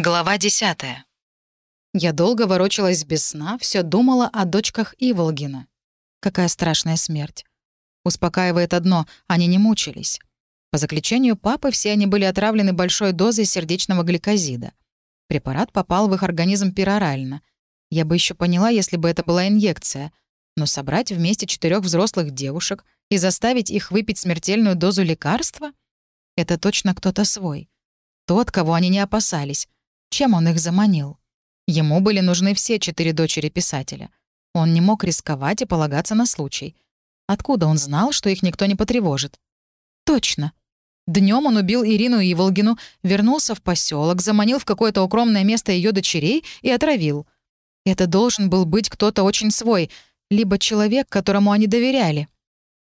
Глава 10. Я долго ворочалась без сна, все думала о дочках Иволгина. Какая страшная смерть. Успокаивает одно — они не мучились. По заключению папы все они были отравлены большой дозой сердечного гликозида. Препарат попал в их организм перорально. Я бы еще поняла, если бы это была инъекция. Но собрать вместе четырех взрослых девушек и заставить их выпить смертельную дозу лекарства — это точно кто-то свой. Тот, кого они не опасались чем он их заманил? Ему были нужны все четыре дочери писателя. Он не мог рисковать и полагаться на случай. Откуда он знал, что их никто не потревожит? Точно. Днем он убил Ирину и Волгину, вернулся в поселок, заманил в какое-то укромное место ее дочерей и отравил. Это должен был быть кто-то очень свой, либо человек, которому они доверяли.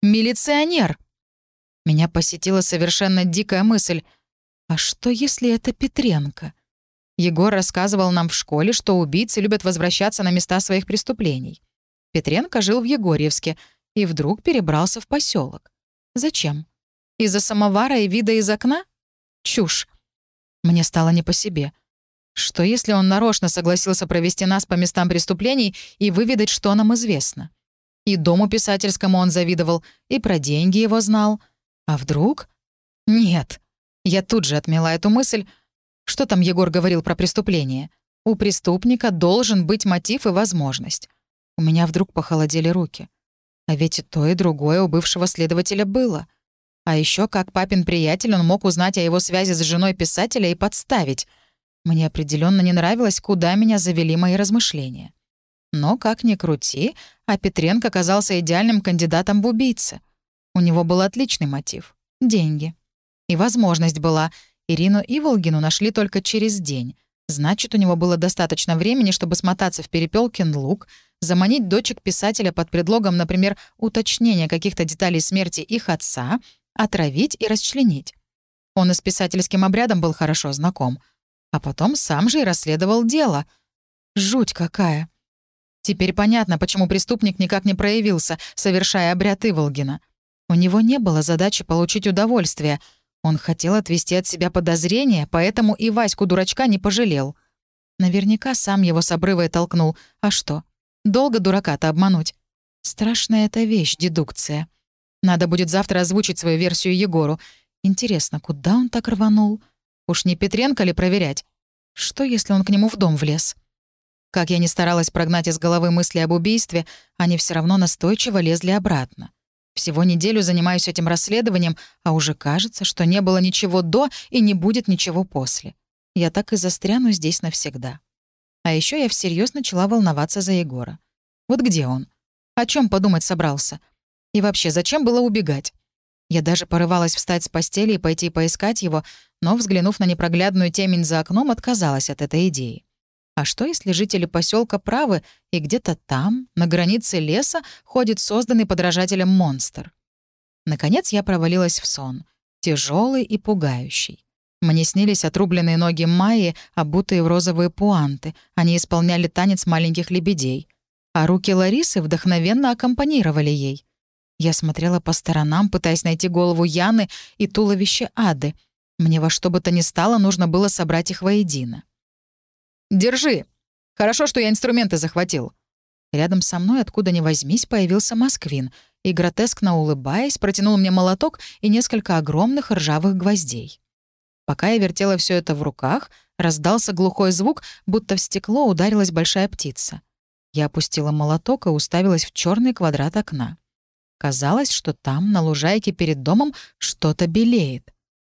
Милиционер! Меня посетила совершенно дикая мысль. А что, если это Петренко? Егор рассказывал нам в школе, что убийцы любят возвращаться на места своих преступлений. Петренко жил в Егорьевске и вдруг перебрался в поселок. Зачем? Из-за самовара и вида из окна? Чушь. Мне стало не по себе. Что если он нарочно согласился провести нас по местам преступлений и выведать, что нам известно? И дому писательскому он завидовал, и про деньги его знал. А вдруг? Нет. Я тут же отмела эту мысль, что там Егор говорил про преступление? У преступника должен быть мотив и возможность. У меня вдруг похолодели руки. А ведь и то, и другое у бывшего следователя было. А еще как папин приятель он мог узнать о его связи с женой писателя и подставить. Мне определенно не нравилось, куда меня завели мои размышления. Но, как ни крути, а Петренко оказался идеальным кандидатом в убийцы. У него был отличный мотив — деньги. И возможность была — Ирину Иволгину нашли только через день. Значит, у него было достаточно времени, чтобы смотаться в Перепелкин луг, заманить дочек писателя под предлогом, например, уточнения каких-то деталей смерти их отца, отравить и расчленить. Он и с писательским обрядом был хорошо знаком. А потом сам же и расследовал дело. Жуть какая. Теперь понятно, почему преступник никак не проявился, совершая обряд Иволгина. У него не было задачи получить удовольствие — он хотел отвести от себя подозрения, поэтому и Ваську-дурачка не пожалел. Наверняка сам его с обрыва толкнул. А что? Долго дурака-то обмануть? Страшная эта вещь, дедукция. Надо будет завтра озвучить свою версию Егору. Интересно, куда он так рванул? Уж не Петренко ли проверять? Что, если он к нему в дом влез? Как я ни старалась прогнать из головы мысли об убийстве, они все равно настойчиво лезли обратно. Всего неделю занимаюсь этим расследованием, а уже кажется, что не было ничего до и не будет ничего после. Я так и застряну здесь навсегда. А еще я всерьез начала волноваться за Егора. Вот где он? О чем подумать собрался? И вообще, зачем было убегать? Я даже порывалась встать с постели и пойти поискать его, но, взглянув на непроглядную темень за окном, отказалась от этой идеи. А что, если жители поселка правы, и где-то там, на границе леса, ходит созданный подражателем монстр? Наконец я провалилась в сон, тяжелый и пугающий. Мне снились отрубленные ноги Майи, обутые в розовые пуанты. Они исполняли танец маленьких лебедей. А руки Ларисы вдохновенно аккомпанировали ей. Я смотрела по сторонам, пытаясь найти голову Яны и туловище Ады. Мне во что бы то ни стало нужно было собрать их воедино. Держи. Хорошо, что я инструменты захватил». Рядом со мной, откуда ни возьмись, появился Москвин и, гротескно улыбаясь, протянул мне молоток и несколько огромных ржавых гвоздей. Пока я вертела все это в руках, раздался глухой звук, будто в стекло ударилась большая птица. Я опустила молоток и уставилась в черный квадрат окна. Казалось, что там, на лужайке перед домом, что-то белеет.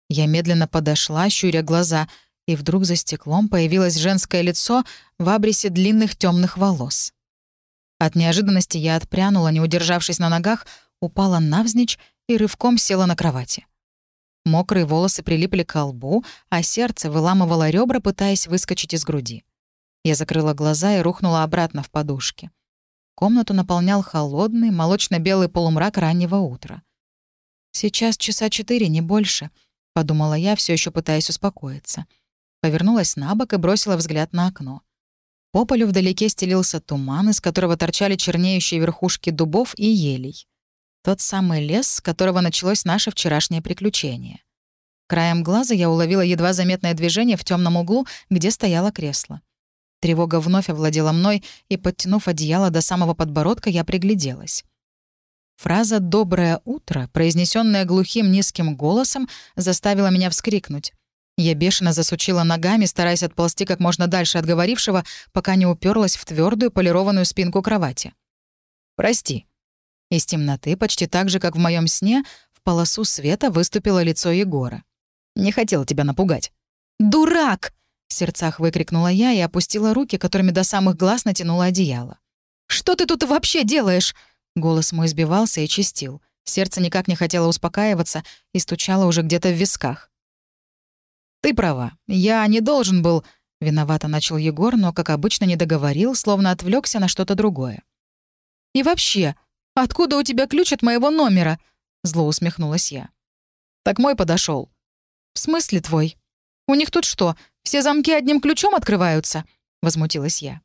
Я медленно подошла, щуря глаза — и вдруг за стеклом появилось женское лицо в абресе длинных темных волос. От неожиданности я отпрянула, не удержавшись на ногах, упала навзничь и рывком села на кровати. Мокрые волосы прилипли к лбу, а сердце выламывало ребра, пытаясь выскочить из груди. Я закрыла глаза и рухнула обратно в подушки. Комнату наполнял холодный, молочно-белый полумрак раннего утра. «Сейчас часа четыре, не больше», — подумала я, все еще пытаясь успокоиться. — Повернулась на бок и бросила взгляд на окно. По полю вдалеке стелился туман, из которого торчали чернеющие верхушки дубов и елей. Тот самый лес, с которого началось наше вчерашнее приключение. Краем глаза я уловила едва заметное движение в темном углу, где стояло кресло. Тревога вновь овладела мной, и, подтянув одеяло до самого подбородка, я пригляделась. Фраза «доброе утро», произнесенная глухим низким голосом, заставила меня вскрикнуть. Я бешено засучила ногами, стараясь отползти как можно дальше от говорившего, пока не уперлась в твердую полированную спинку кровати. «Прости». Из темноты, почти так же, как в моем сне, в полосу света выступило лицо Егора. «Не хотел тебя напугать». «Дурак!» — в сердцах выкрикнула я и опустила руки, которыми до самых глаз натянула одеяло. «Что ты тут вообще делаешь?» Голос мой сбивался и чистил. Сердце никак не хотело успокаиваться и стучало уже где-то в висках. «Ты права. Я не должен был...» Виновато начал Егор, но, как обычно, не договорил, словно отвлекся на что-то другое. «И вообще, откуда у тебя ключ от моего номера?» Зло усмехнулась я. «Так мой подошел. «В смысле твой? У них тут что, все замки одним ключом открываются?» Возмутилась я.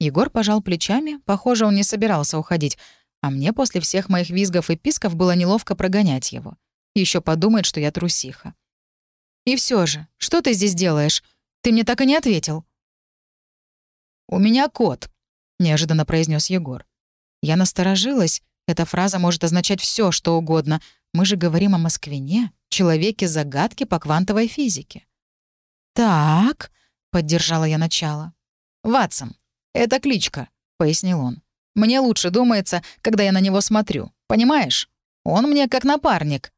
Егор пожал плечами, похоже, он не собирался уходить, а мне после всех моих визгов и писков было неловко прогонять его. Еще подумает, что я трусиха. «И все же, что ты здесь делаешь? Ты мне так и не ответил». «У меня кот», — неожиданно произнес Егор. Я насторожилась. Эта фраза может означать все, что угодно. Мы же говорим о Москвине, человеке-загадке по квантовой физике. «Так», — поддержала я начало. «Ватсон, это кличка», — пояснил он. «Мне лучше думается, когда я на него смотрю. Понимаешь? Он мне как напарник».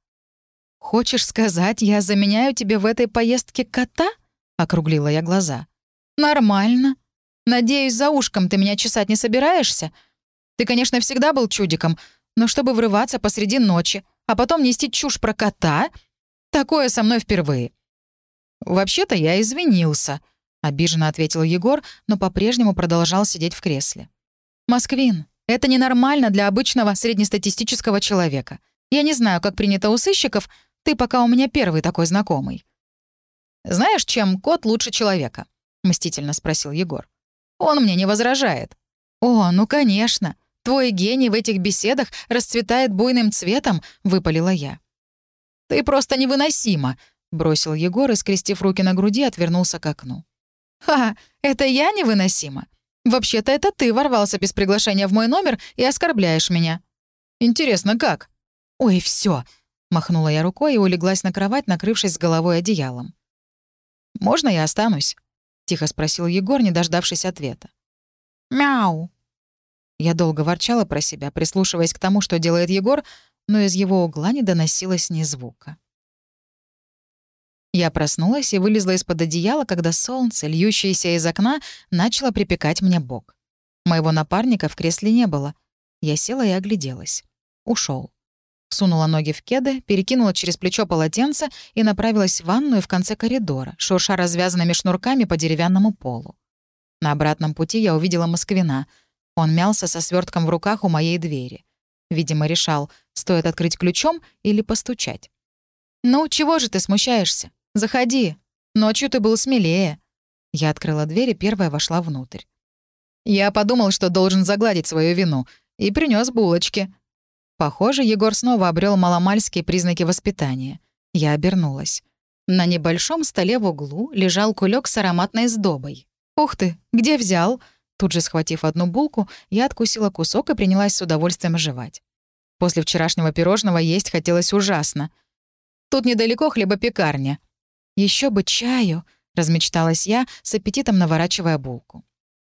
«Хочешь сказать, я заменяю тебе в этой поездке кота?» — округлила я глаза. «Нормально. Надеюсь, за ушком ты меня чесать не собираешься? Ты, конечно, всегда был чудиком, но чтобы врываться посреди ночи, а потом нести чушь про кота, такое со мной впервые». «Вообще-то я извинился», — обиженно ответил Егор, но по-прежнему продолжал сидеть в кресле. «Москвин, это ненормально для обычного среднестатистического человека. Я не знаю, как принято у сыщиков, ты пока у меня первый такой знакомый». «Знаешь, чем кот лучше человека?» — мстительно спросил Егор. «Он мне не возражает». «О, ну конечно. Твой гений в этих беседах расцветает буйным цветом», — выпалила я. «Ты просто невыносима», — бросил Егор и, скрестив руки на груди, отвернулся к окну. «Ха, это я невыносима? Вообще-то это ты ворвался без приглашения в мой номер и оскорбляешь меня». «Интересно, как?» «Ой, все, Махнула я рукой и улеглась на кровать, накрывшись с головой одеялом. «Можно я останусь?» — тихо спросил Егор, не дождавшись ответа. «Мяу!» Я долго ворчала про себя, прислушиваясь к тому, что делает Егор, но из его угла не доносилось ни звука. Я проснулась и вылезла из-под одеяла, когда солнце, льющееся из окна, начало припекать мне бок. Моего напарника в кресле не было. Я села и огляделась. Ушел. Сунула ноги в кеды, перекинула через плечо полотенце и направилась в ванную в конце коридора, шурша развязанными шнурками по деревянному полу. На обратном пути я увидела Москвина. Он мялся со свертком в руках у моей двери. Видимо, решал, стоит открыть ключом или постучать. «Ну, чего же ты смущаешься? Заходи. Ночью ты был смелее». Я открыла дверь и первая вошла внутрь. Я подумал, что должен загладить свою вину, и принес булочки. Похоже, Егор снова обрел маломальские признаки воспитания. Я обернулась. На небольшом столе в углу лежал кулек с ароматной сдобой. «Ух ты, где взял?» Тут же схватив одну булку, я откусила кусок и принялась с удовольствием жевать. После вчерашнего пирожного есть хотелось ужасно. Тут недалеко хлебопекарня. Еще бы чаю», — размечталась я, с аппетитом наворачивая булку.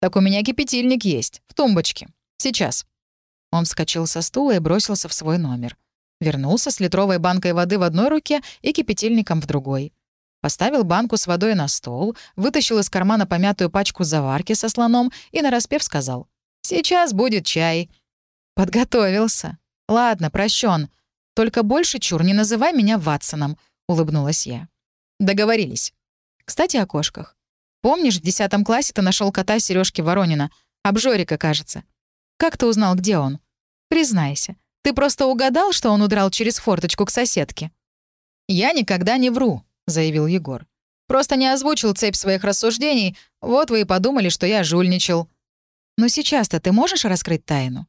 «Так у меня кипятильник есть, в тумбочке. Сейчас». Он вскочил со стула и бросился в свой номер. Вернулся с литровой банкой воды в одной руке и кипятильником в другой. Поставил банку с водой на стол, вытащил из кармана помятую пачку заварки со слоном и нараспев сказал «Сейчас будет чай». Подготовился. «Ладно, прощен. Только больше, чур, не называй меня Ватсоном», — улыбнулась я. «Договорились. Кстати, о кошках. Помнишь, в десятом классе ты нашел кота Сережки Воронина? Обжорика, кажется. Как ты узнал, где он? Признайся, ты просто угадал, что он удрал через форточку к соседке?» «Я никогда не вру», — заявил Егор. «Просто не озвучил цепь своих рассуждений, вот вы и подумали, что я жульничал». «Но сейчас-то ты можешь раскрыть тайну?»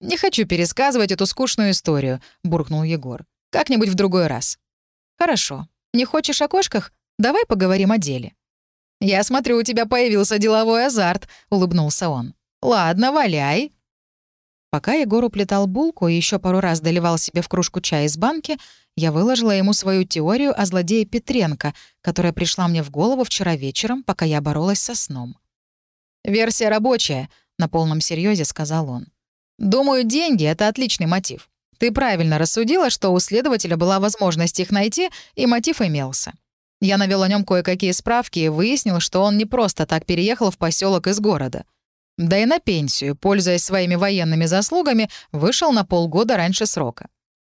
«Не хочу пересказывать эту скучную историю», — буркнул Егор. «Как-нибудь в другой раз». «Хорошо. Не хочешь о кошках? Давай поговорим о деле». «Я смотрю, у тебя появился деловой азарт», — улыбнулся он. «Ладно, валяй». Пока Егор уплетал булку и еще пару раз доливал себе в кружку чая из банки, я выложила ему свою теорию о злодее Петренко, которая пришла мне в голову вчера вечером, пока я боролась со сном. «Версия рабочая», — на полном серьезе сказал он. «Думаю, деньги — это отличный мотив. Ты правильно рассудила, что у следователя была возможность их найти, и мотив имелся. Я навел о нем кое-какие справки и выяснил, что он не просто так переехал в поселок из города. Да и на пенсию, пользуясь своими военными заслугами, вышел на полгода раньше срока.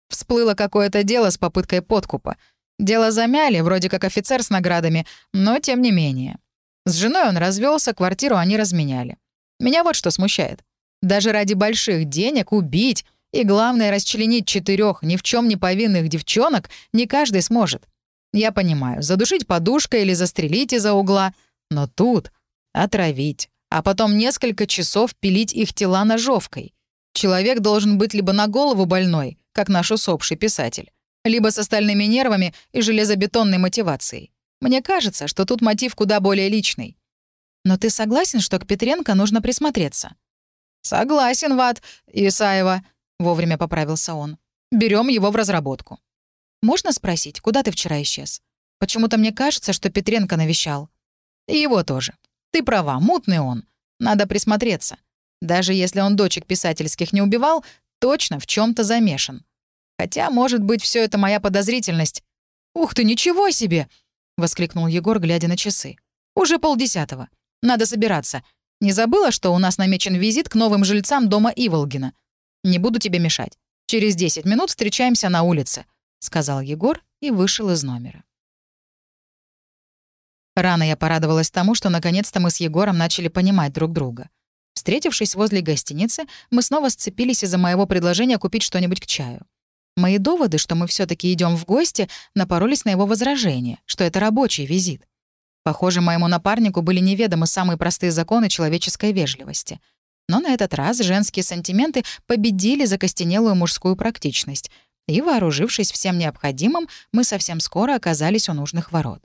Всплыло какое-то дело с попыткой подкупа. Дело замяли, вроде как офицер с наградами, но тем не менее. С женой он развелся, квартиру они разменяли. Меня вот что смущает. Даже ради больших денег убить и, главное, расчленить четырех ни в чем не повинных девчонок не каждый сможет. Я понимаю, задушить подушкой или застрелить из-за угла, но тут отравить, а потом несколько часов пилить их тела ножовкой. Человек должен быть либо на голову больной, как наш усопший писатель, либо с остальными нервами и железобетонной мотивацией. Мне кажется, что тут мотив куда более личный. Но ты согласен, что к Петренко нужно присмотреться? Согласен, Ват, Исаева, вовремя поправился он. Берем его в разработку. Можно спросить, куда ты вчера исчез? Почему-то мне кажется, что Петренко навещал. И его тоже. Ты права, мутный он. Надо присмотреться. Даже если он дочек писательских не убивал, точно в чем то замешан. Хотя, может быть, все это моя подозрительность. «Ух ты, ничего себе!» — воскликнул Егор, глядя на часы. «Уже полдесятого. Надо собираться. Не забыла, что у нас намечен визит к новым жильцам дома Иволгина? Не буду тебе мешать. Через десять минут встречаемся на улице», — сказал Егор и вышел из номера. Рано я порадовалась тому, что наконец-то мы с Егором начали понимать друг друга. Встретившись возле гостиницы, мы снова сцепились из-за моего предложения купить что-нибудь к чаю. Мои доводы, что мы все таки идем в гости, напоролись на его возражение, что это рабочий визит. Похоже, моему напарнику были неведомы самые простые законы человеческой вежливости. Но на этот раз женские сантименты победили закостенелую мужскую практичность, и, вооружившись всем необходимым, мы совсем скоро оказались у нужных ворот.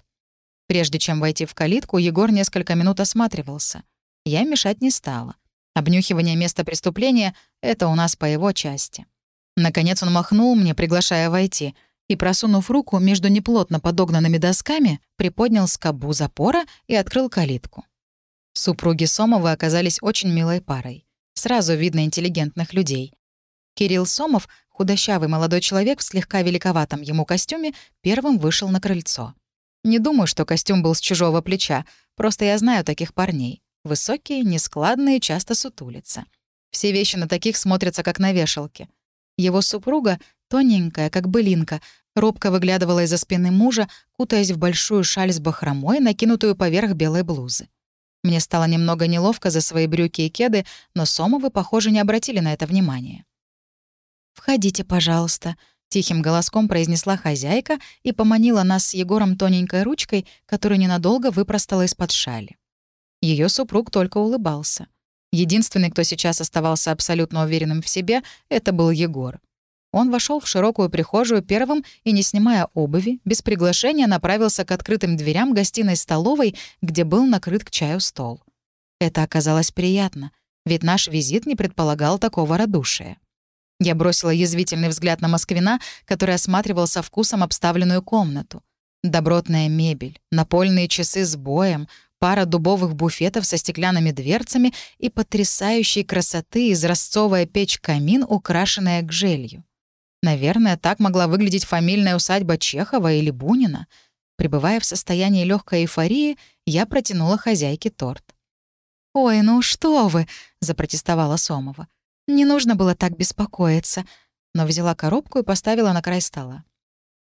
Прежде чем войти в калитку, Егор несколько минут осматривался. Я мешать не стала. Обнюхивание места преступления — это у нас по его части. Наконец он махнул мне, приглашая войти, и, просунув руку между неплотно подогнанными досками, приподнял скобу запора и открыл калитку. Супруги Сомовы оказались очень милой парой. Сразу видно интеллигентных людей. Кирилл Сомов, худощавый молодой человек в слегка великоватом ему костюме, первым вышел на крыльцо. Не думаю, что костюм был с чужого плеча, просто я знаю таких парней. Высокие, нескладные, часто сутулятся. Все вещи на таких смотрятся, как на вешалке. Его супруга, тоненькая, как былинка, робко выглядывала из-за спины мужа, кутаясь в большую шаль с бахромой, накинутую поверх белой блузы. Мне стало немного неловко за свои брюки и кеды, но Сомовы, похоже, не обратили на это внимания. «Входите, пожалуйста», Тихим голоском произнесла хозяйка и поманила нас с Егором тоненькой ручкой, которую ненадолго выпростала из-под шали. Ее супруг только улыбался. Единственный, кто сейчас оставался абсолютно уверенным в себе, это был Егор. Он вошел в широкую прихожую первым и, не снимая обуви, без приглашения направился к открытым дверям гостиной столовой, где был накрыт к чаю стол. Это оказалось приятно, ведь наш визит не предполагал такого радушия. Я бросила язвительный взгляд на Москвина, который осматривал со вкусом обставленную комнату. Добротная мебель, напольные часы с боем, пара дубовых буфетов со стеклянными дверцами и потрясающей красоты изразцовая печь-камин, украшенная гжелью. Наверное, так могла выглядеть фамильная усадьба Чехова или Бунина. Пребывая в состоянии легкой эйфории, я протянула хозяйке торт. «Ой, ну что вы!» — запротестовала Сомова. Не нужно было так беспокоиться, но взяла коробку и поставила на край стола.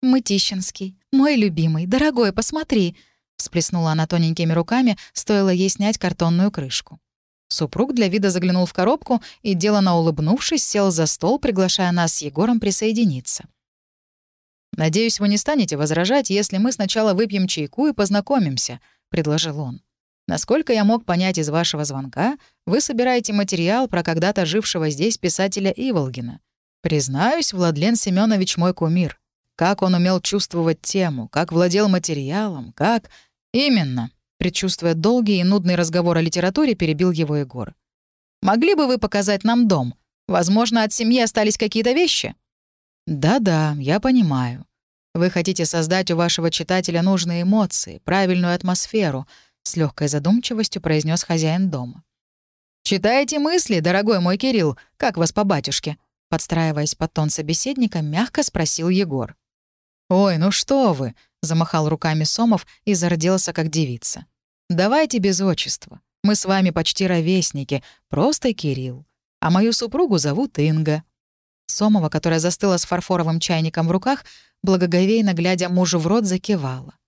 «Мытищинский, мой любимый, дорогой, посмотри!» всплеснула она тоненькими руками, стоило ей снять картонную крышку. Супруг для вида заглянул в коробку и, делано улыбнувшись, сел за стол, приглашая нас с Егором присоединиться. «Надеюсь, вы не станете возражать, если мы сначала выпьем чайку и познакомимся», — предложил он. Насколько я мог понять из вашего звонка, вы собираете материал про когда-то жившего здесь писателя Иволгина. Признаюсь, Владлен Семенович мой кумир. Как он умел чувствовать тему, как владел материалом, как... Именно. Предчувствуя долгий и нудный разговор о литературе, перебил его Егор. «Могли бы вы показать нам дом? Возможно, от семьи остались какие-то вещи?» «Да-да, я понимаю. Вы хотите создать у вашего читателя нужные эмоции, правильную атмосферу», — с легкой задумчивостью произнес хозяин дома. «Читаете мысли, дорогой мой Кирилл, как вас по батюшке?» Подстраиваясь под тон собеседника, мягко спросил Егор. «Ой, ну что вы!» — замахал руками Сомов и зарделся, как девица. «Давайте без отчества. Мы с вами почти ровесники, просто Кирилл. А мою супругу зовут Инга». Сомова, которая застыла с фарфоровым чайником в руках, благоговейно глядя мужу в рот, закивала.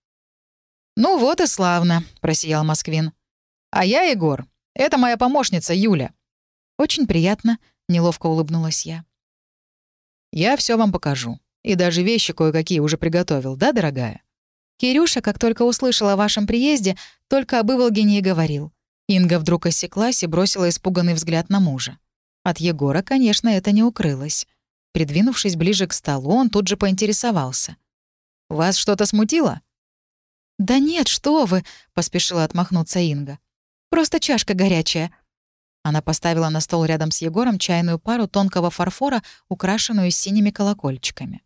«Ну вот и славно», — просиял Москвин. «А я Егор. Это моя помощница Юля». «Очень приятно», — неловко улыбнулась я. «Я все вам покажу. И даже вещи кое-какие уже приготовил, да, дорогая?» Кирюша, как только услышал о вашем приезде, только об Иволгине и говорил. Инга вдруг осеклась и бросила испуганный взгляд на мужа. От Егора, конечно, это не укрылось. Придвинувшись ближе к столу, он тут же поинтересовался. «Вас что-то смутило?» «Да нет, что вы!» — поспешила отмахнуться Инга. «Просто чашка горячая». Она поставила на стол рядом с Егором чайную пару тонкого фарфора, украшенную синими колокольчиками.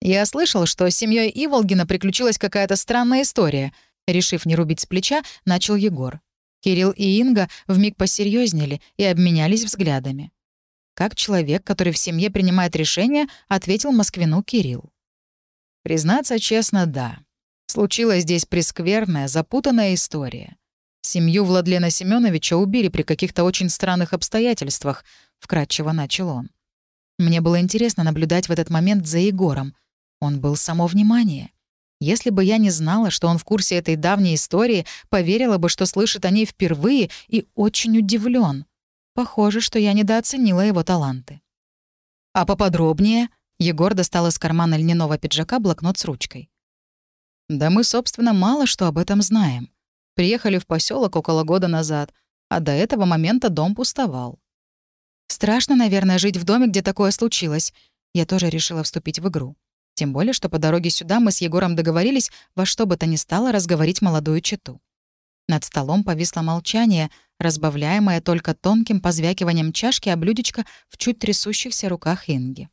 «Я слышал, что с семьей Иволгина приключилась какая-то странная история», решив не рубить с плеча, начал Егор. Кирилл и Инга вмиг посерьезнели и обменялись взглядами. Как человек, который в семье принимает решения, ответил Москвину Кирилл. Признаться честно, да. Случилась здесь прескверная, запутанная история. Семью Владлена Семеновича убили при каких-то очень странных обстоятельствах, вкратчиво начал он. Мне было интересно наблюдать в этот момент за Егором. Он был само внимание. Если бы я не знала, что он в курсе этой давней истории, поверила бы, что слышит о ней впервые и очень удивлен. Похоже, что я недооценила его таланты. А поподробнее Егор достал из кармана льняного пиджака блокнот с ручкой. Да мы, собственно, мало что об этом знаем. Приехали в поселок около года назад, а до этого момента дом пустовал. Страшно, наверное, жить в доме, где такое случилось. Я тоже решила вступить в игру. Тем более, что по дороге сюда мы с Егором договорились во что бы то ни стало разговорить молодую чету. Над столом повисло молчание, разбавляемое только тонким позвякиванием чашки о блюдечко в чуть трясущихся руках Инги.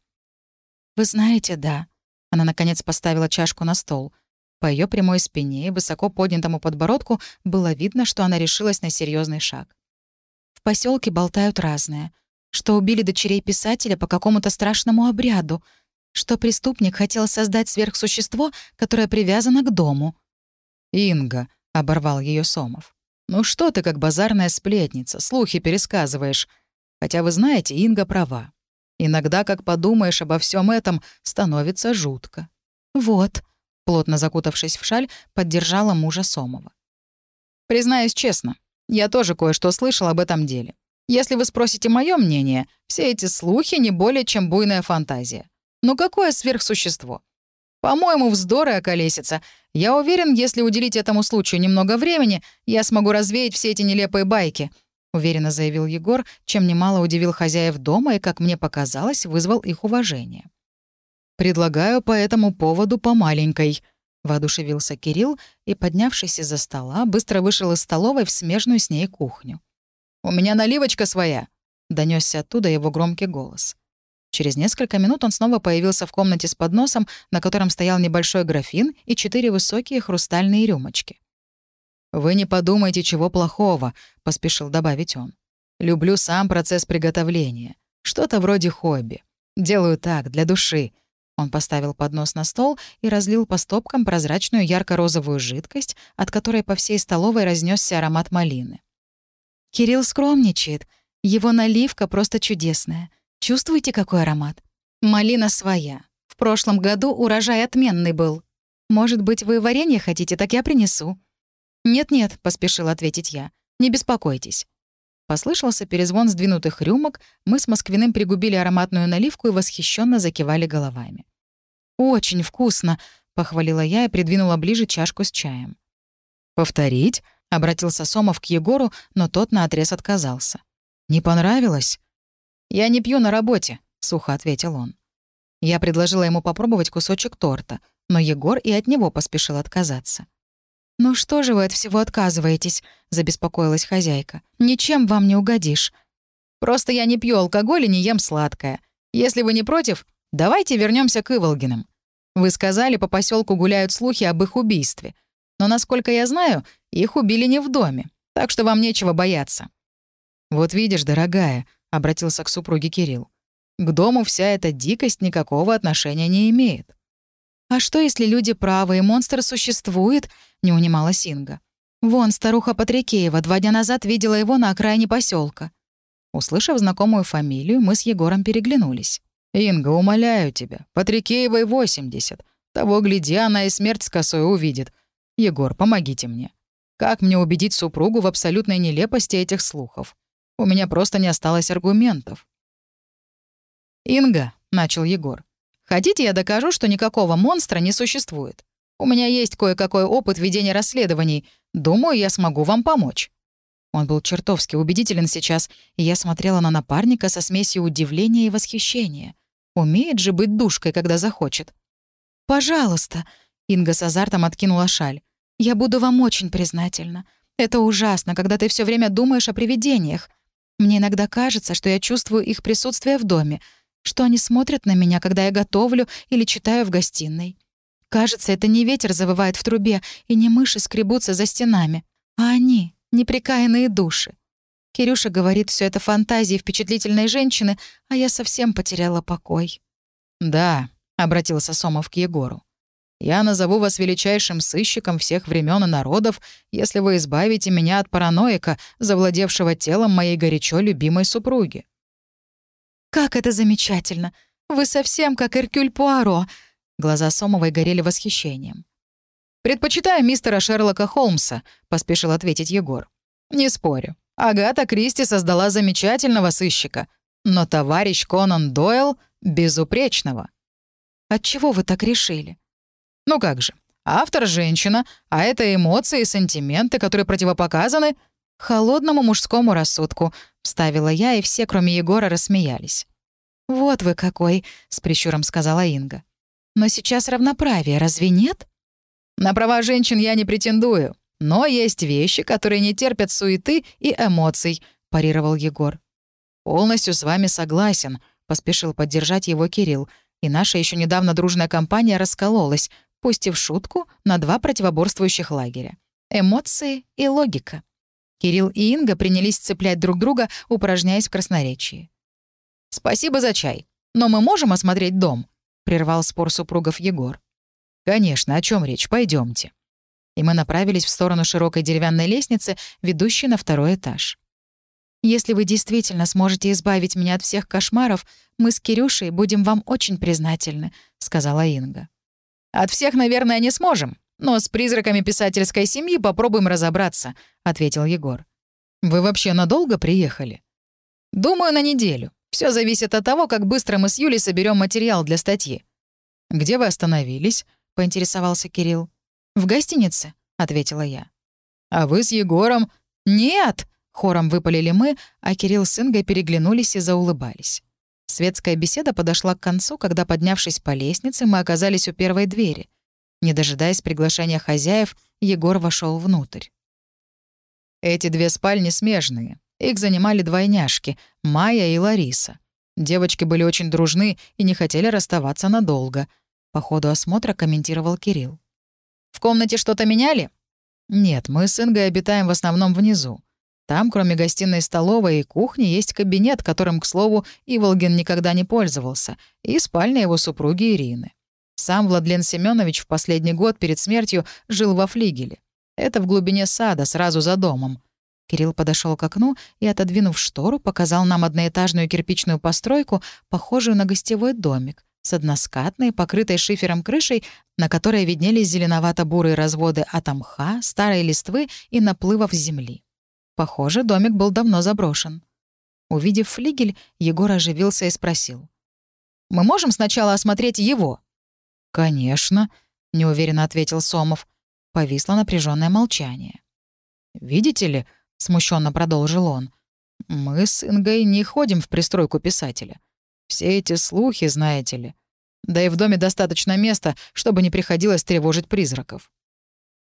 «Вы знаете, да». Она, наконец, поставила чашку на стол. По ее прямой спине и высоко поднятому подбородку было видно, что она решилась на серьезный шаг. В поселке болтают разное. Что убили дочерей писателя по какому-то страшному обряду — что преступник хотел создать сверхсущество, которое привязано к дому. «Инга», — оборвал ее Сомов. «Ну что ты как базарная сплетница, слухи пересказываешь. Хотя вы знаете, Инга права. Иногда, как подумаешь обо всем этом, становится жутко». «Вот», — плотно закутавшись в шаль, поддержала мужа Сомова. «Признаюсь честно, я тоже кое-что слышал об этом деле. Если вы спросите мое мнение, все эти слухи не более чем буйная фантазия. Ну какое сверхсущество? По-моему, вздор и околесица. Я уверен, если уделить этому случаю немного времени, я смогу развеять все эти нелепые байки», — уверенно заявил Егор, чем немало удивил хозяев дома и, как мне показалось, вызвал их уважение. «Предлагаю по этому поводу по маленькой», — воодушевился Кирилл и, поднявшись из-за стола, быстро вышел из столовой в смежную с ней кухню. «У меня наливочка своя», — донесся оттуда его громкий голос. Через несколько минут он снова появился в комнате с подносом, на котором стоял небольшой графин и четыре высокие хрустальные рюмочки. «Вы не подумайте, чего плохого», — поспешил добавить он. «Люблю сам процесс приготовления. Что-то вроде хобби. Делаю так, для души». Он поставил поднос на стол и разлил по стопкам прозрачную ярко-розовую жидкость, от которой по всей столовой разнесся аромат малины. «Кирилл скромничает. Его наливка просто чудесная. Чувствуете, какой аромат? Малина своя. В прошлом году урожай отменный был. Может быть, вы варенье хотите, так я принесу». «Нет-нет», — поспешил ответить я. «Не беспокойтесь». Послышался перезвон сдвинутых рюмок, мы с Москвиным пригубили ароматную наливку и восхищенно закивали головами. «Очень вкусно», — похвалила я и придвинула ближе чашку с чаем. «Повторить?» — обратился Сомов к Егору, но тот наотрез отказался. «Не понравилось?» «Я не пью на работе», — сухо ответил он. Я предложила ему попробовать кусочек торта, но Егор и от него поспешил отказаться. «Ну что же вы от всего отказываетесь?» — забеспокоилась хозяйка. «Ничем вам не угодишь. Просто я не пью алкоголь и не ем сладкое. Если вы не против, давайте вернемся к Иволгинам. Вы сказали, по поселку гуляют слухи об их убийстве. Но, насколько я знаю, их убили не в доме, так что вам нечего бояться». «Вот видишь, дорогая», — обратился к супруге Кирилл, «к дому вся эта дикость никакого отношения не имеет». «А что, если люди правы, и монстр существует?» — не унимала Синга. «Вон, старуха Патрикеева два дня назад видела его на окраине поселка. Услышав знакомую фамилию, мы с Егором переглянулись. «Инга, умоляю тебя, Патрикеевой 80. Того, гляди, она и смерть с косой увидит. Егор, помогите мне. Как мне убедить супругу в абсолютной нелепости этих слухов? У меня просто не осталось аргументов». «Инга», — начал Егор, — «хотите, я докажу, что никакого монстра не существует? У меня есть кое-какой опыт ведения расследований. Думаю, я смогу вам помочь». Он был чертовски убедителен сейчас, и я смотрела на напарника со смесью удивления и восхищения. Умеет же быть душкой, когда захочет. «Пожалуйста», — Инга с азартом откинула шаль. «Я буду вам очень признательна. Это ужасно, когда ты все время думаешь о привидениях. Мне иногда кажется, что я чувствую их присутствие в доме, что они смотрят на меня, когда я готовлю или читаю в гостиной. Кажется, это не ветер завывает в трубе, и не мыши скребутся за стенами, а они, неприкаянные души. Кирюша говорит, все это фантазии впечатлительной женщины, а я совсем потеряла покой. «Да», — обратился Сомов к Егору. «Я назову вас величайшим сыщиком всех времен и народов, если вы избавите меня от параноика, завладевшего телом моей горячо любимой супруги». «Как это замечательно! Вы совсем как Эркюль Пуаро!» Глаза Сомовой горели восхищением. «Предпочитаю мистера Шерлока Холмса», — поспешил ответить Егор. «Не спорю. Агата Кристи создала замечательного сыщика, но товарищ Конан Дойл — безупречного». «Отчего вы так решили?» «Ну как же. Автор — женщина, а это эмоции и сантименты, которые противопоказаны холодному мужскому рассудку», — вставила я, и все, кроме Егора, рассмеялись. «Вот вы какой», — с прищуром сказала Инга. «Но сейчас равноправие, разве нет?» На права женщин я не претендую, но есть вещи, которые не терпят суеты и эмоций», — парировал Егор. «Полностью с вами согласен», — поспешил поддержать его Кирилл, и наша еще недавно дружная компания раскололась, пустив шутку на два противоборствующих лагеря — эмоции и логика. Кирилл и Инга принялись цеплять друг друга, упражняясь в красноречии. «Спасибо за чай. Но мы можем осмотреть дом?» — прервал спор супругов Егор. «Конечно, о чем речь? Пойдемте. И мы направились в сторону широкой деревянной лестницы, ведущей на второй этаж. «Если вы действительно сможете избавить меня от всех кошмаров, мы с Кирюшей будем вам очень признательны», — сказала Инга. «От всех, наверное, не сможем, но с призраками писательской семьи попробуем разобраться», — ответил Егор. «Вы вообще надолго приехали?» «Думаю, на неделю. Все зависит от того, как быстро мы с Юлей соберем материал для статьи». «Где вы остановились?» — поинтересовался Кирилл. «В гостинице», — ответила я. «А вы с Егором?» «Нет!» — хором выпалили мы, а Кирилл с Ингой переглянулись и заулыбались. Светская беседа подошла к концу, когда, поднявшись по лестнице, мы оказались у первой двери. Не дожидаясь приглашения хозяев, Егор вошел внутрь. Эти две спальни смежные. Их занимали двойняшки — Майя и Лариса. Девочки были очень дружны и не хотели расставаться надолго — по ходу осмотра комментировал Кирилл. «В комнате что-то меняли?» «Нет, мы с Ингой обитаем в основном внизу. Там, кроме гостиной, столовой и кухни, есть кабинет, которым, к слову, Иволгин никогда не пользовался, и спальня его супруги Ирины. Сам Владлен Семенович в последний год перед смертью жил во флигеле. Это в глубине сада, сразу за домом. Кирилл подошел к окну и, отодвинув штору, показал нам одноэтажную кирпичную постройку, похожую на гостевой домик, с односкатной, покрытой шифером крышей, на которой виднелись зеленовато-бурые разводы от мха, старой листвы и наплывов земли. Похоже, домик был давно заброшен. Увидев флигель, Егор оживился и спросил. «Мы можем сначала осмотреть его?» «Конечно», — неуверенно ответил Сомов. Повисло напряженное молчание. «Видите ли», — смущенно продолжил он, — «мы с Ингой не ходим в пристройку писателя. Все эти слухи, знаете ли. Да и в доме достаточно места, чтобы не приходилось тревожить призраков.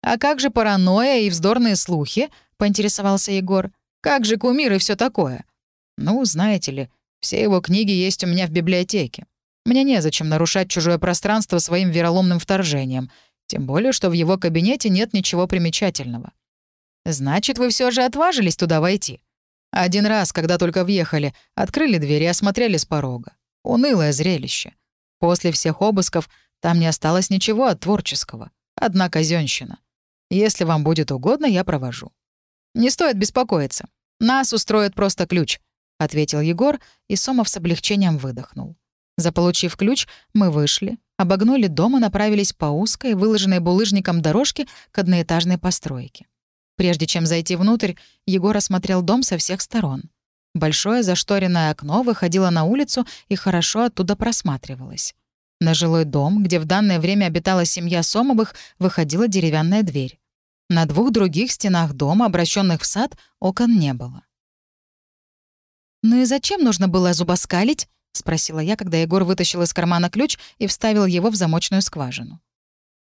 «А как же паранойя и вздорные слухи?» — поинтересовался Егор. «Как же кумир и все такое?» «Ну, знаете ли, все его книги есть у меня в библиотеке. Мне незачем нарушать чужое пространство своим вероломным вторжением, тем более, что в его кабинете нет ничего примечательного. Значит, вы все же отважились туда войти? Один раз, когда только въехали, открыли дверь и осмотрели с порога. Унылое зрелище. После всех обысков там не осталось ничего от творческого. Одна казенщина. Если вам будет угодно, я провожу. Не стоит беспокоиться. Нас устроит просто ключ, ответил Егор, и Сомов с облегчением выдохнул. Заполучив ключ, мы вышли, обогнули дом и направились по узкой, выложенной булыжником дорожке к одноэтажной постройке. Прежде чем зайти внутрь, Егор осмотрел дом со всех сторон. Большое зашторенное окно выходило на улицу и хорошо оттуда просматривалось. На жилой дом, где в данное время обитала семья Сомовых, выходила деревянная дверь. На двух других стенах дома, обращенных в сад, окон не было. «Ну и зачем нужно было зубоскалить?» — спросила я, когда Егор вытащил из кармана ключ и вставил его в замочную скважину.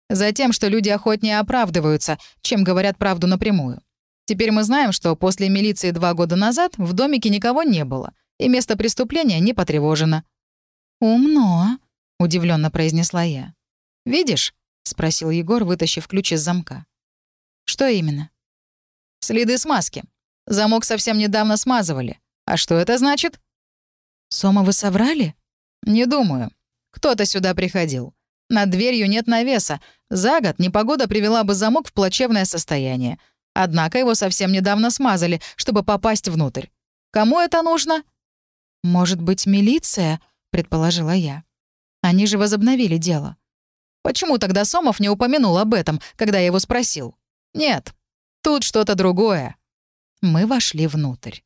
«Затем, что люди охотнее оправдываются, чем говорят правду напрямую. Теперь мы знаем, что после милиции два года назад в домике никого не было, и место преступления не потревожено». «Умно», — удивленно произнесла я. «Видишь?» — спросил Егор, вытащив ключ из замка. «Что именно?» «Следы смазки. Замок совсем недавно смазывали. А что это значит?» «Сома, вы соврали?» «Не думаю. Кто-то сюда приходил. Над дверью нет навеса. За год непогода привела бы замок в плачевное состояние. Однако его совсем недавно смазали, чтобы попасть внутрь. Кому это нужно?» «Может быть, милиция?» — предположила я. «Они же возобновили дело». «Почему тогда Сомов не упомянул об этом, когда я его спросил?» «Нет, тут что-то другое». Мы вошли внутрь.